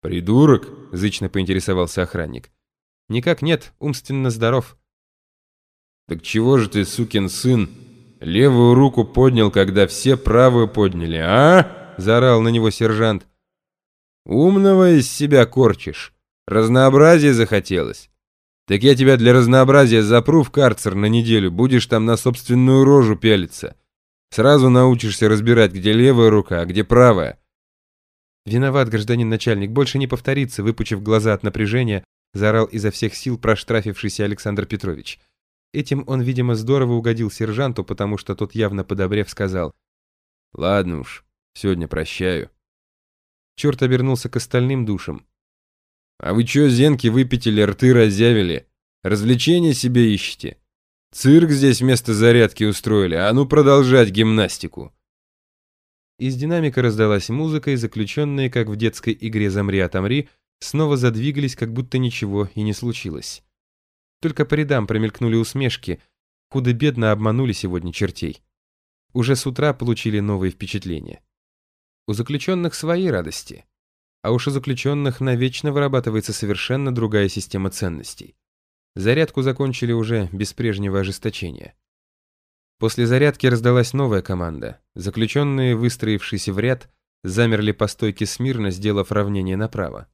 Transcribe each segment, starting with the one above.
«Придурок?» — зычно поинтересовался охранник. «Никак нет, умственно здоров». «Так чего же ты, сукин сын, левую руку поднял, когда все правую подняли, а?» — заорал на него сержант. «Умного из себя корчишь. Разнообразие захотелось. Так я тебя для разнообразия запру в карцер на неделю, будешь там на собственную рожу пялиться. Сразу научишься разбирать, где левая рука, а где правая. «Виноват, гражданин начальник, больше не повторится», выпучив глаза от напряжения, заорал изо всех сил проштрафившийся Александр Петрович. Этим он, видимо, здорово угодил сержанту, потому что тот явно подобрев сказал. «Ладно уж, сегодня прощаю». Черт обернулся к остальным душам. «А вы чё, зенки, выпятили, рты разъявили? Развлечения себе ищете? Цирк здесь вместо зарядки устроили, а ну продолжать гимнастику!» Из динамика раздалась музыка, и заключенные, как в детской игре «Замри, отомри», снова задвигались, как будто ничего и не случилось. Только по рядам промелькнули усмешки, худо-бедно обманули сегодня чертей. Уже с утра получили новые впечатления. У заключенных свои радости. А уж у заключенных навечно вырабатывается совершенно другая система ценностей. Зарядку закончили уже без прежнего ожесточения. После зарядки раздалась новая команда. Заключенные, выстроившиеся в ряд, замерли по стойке смирно, сделав равнение направо.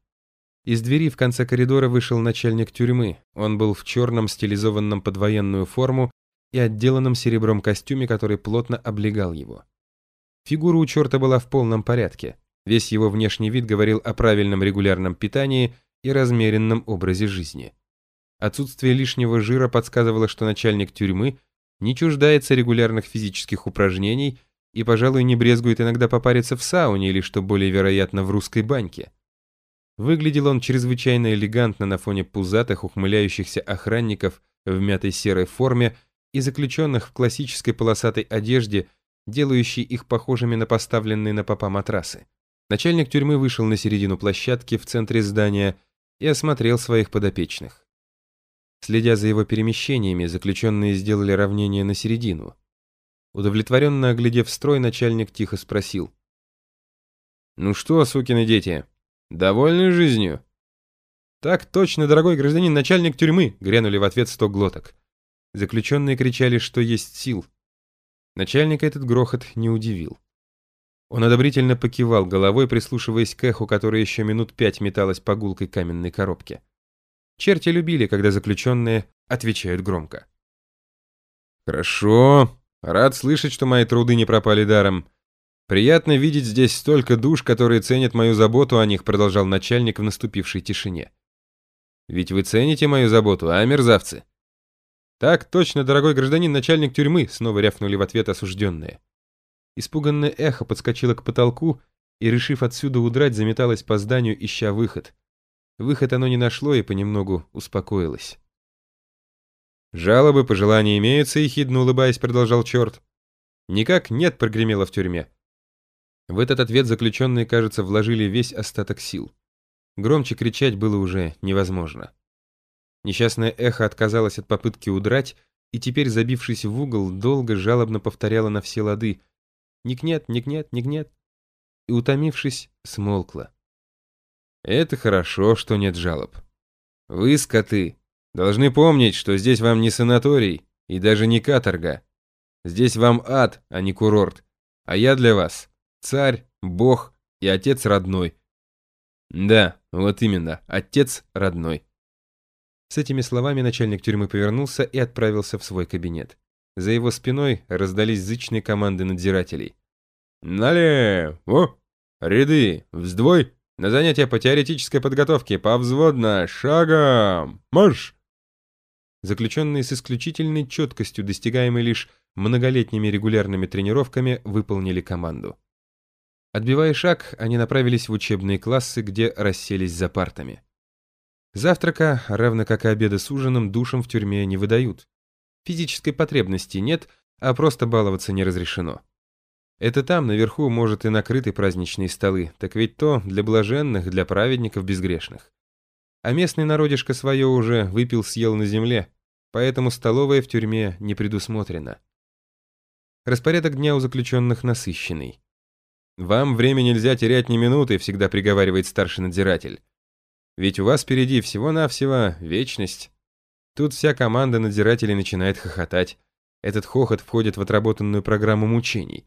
Из двери в конце коридора вышел начальник тюрьмы. Он был в черном, стилизованном под военную форму и отделанном серебром костюме, который плотно облегал его. Фигура у черта была в полном порядке. Весь его внешний вид говорил о правильном регулярном питании и размеренном образе жизни. Отсутствие лишнего жира подсказывало, что начальник тюрьмы не чуждается регулярных физических упражнений и, пожалуй, не брезгует иногда попариться в сауне или, что более вероятно, в русской баньке. Выглядел он чрезвычайно элегантно на фоне пузатых, ухмыляющихся охранников в мятой серой форме и заключенных в классической полосатой одежде, делающей их похожими на поставленные на попа матрасы. Начальник тюрьмы вышел на середину площадки в центре здания и осмотрел своих подопечных. Следя за его перемещениями, заключенные сделали равнение на середину. Удовлетворенно оглядев строй, начальник тихо спросил. «Ну что, сукины дети, довольны жизнью?» «Так точно, дорогой гражданин, начальник тюрьмы!» — грянули в ответ сто глоток. Заключенные кричали, что есть сил. Начальника этот грохот не удивил. Он одобрительно покивал головой, прислушиваясь к эху, которое еще минут пять металось по гулкой каменной коробке. Черти любили, когда заключенные отвечают громко. «Хорошо. Рад слышать, что мои труды не пропали даром. Приятно видеть здесь столько душ, которые ценят мою заботу о них», продолжал начальник в наступившей тишине. «Ведь вы цените мою заботу, а, мерзавцы?» «Так точно, дорогой гражданин, начальник тюрьмы», снова рявкнули в ответ осужденные. Испуганное эхо подскочило к потолку и, решив отсюда удрать, заметалось по зданию, ища выход. Выход оно не нашло и понемногу успокоилось. «Жалобы, пожелания имеются», — ехидно улыбаясь, продолжал черт. «Никак нет», — прогремело в тюрьме. В этот ответ заключенные, кажется, вложили весь остаток сил. Громче кричать было уже невозможно. Несчастное эхо отказалось от попытки удрать, и теперь, забившись в угол, долго жалобно повторяло на все лады «Ник-нет, ник-нет, ник-нет», и, утомившись, смолкла. Это хорошо, что нет жалоб. Вы, скоты, должны помнить, что здесь вам не санаторий и даже не каторга. Здесь вам ад, а не курорт. А я для вас царь, бог и отец родной. Да, вот именно, отец родной. С этими словами начальник тюрьмы повернулся и отправился в свой кабинет. За его спиной раздались зычные команды надзирателей. «Налево! Ряды! Вздвой! На занятия по теоретической подготовке, повзводно, шагом, марш!» Заключенные с исключительной четкостью, достигаемой лишь многолетними регулярными тренировками, выполнили команду. Отбивая шаг, они направились в учебные классы, где расселись за партами. Завтрака, равно как и обеда с ужином, душам в тюрьме не выдают. Физической потребности нет, а просто баловаться не разрешено. Это там, наверху, может, и накрыты праздничные столы, так ведь то для блаженных, для праведников безгрешных. А местный народишко свое уже выпил-съел на земле, поэтому столовая в тюрьме не предусмотрена. Распорядок дня у заключенных насыщенный. «Вам время нельзя терять ни минуты», — всегда приговаривает старший надзиратель. «Ведь у вас впереди всего-навсего вечность». Тут вся команда надзирателей начинает хохотать. Этот хохот входит в отработанную программу мучений.